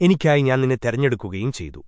എനിക്കായി ഞാൻ നിന്നെ തെരഞ്ഞെടുക്കുകയും ചെയ്തു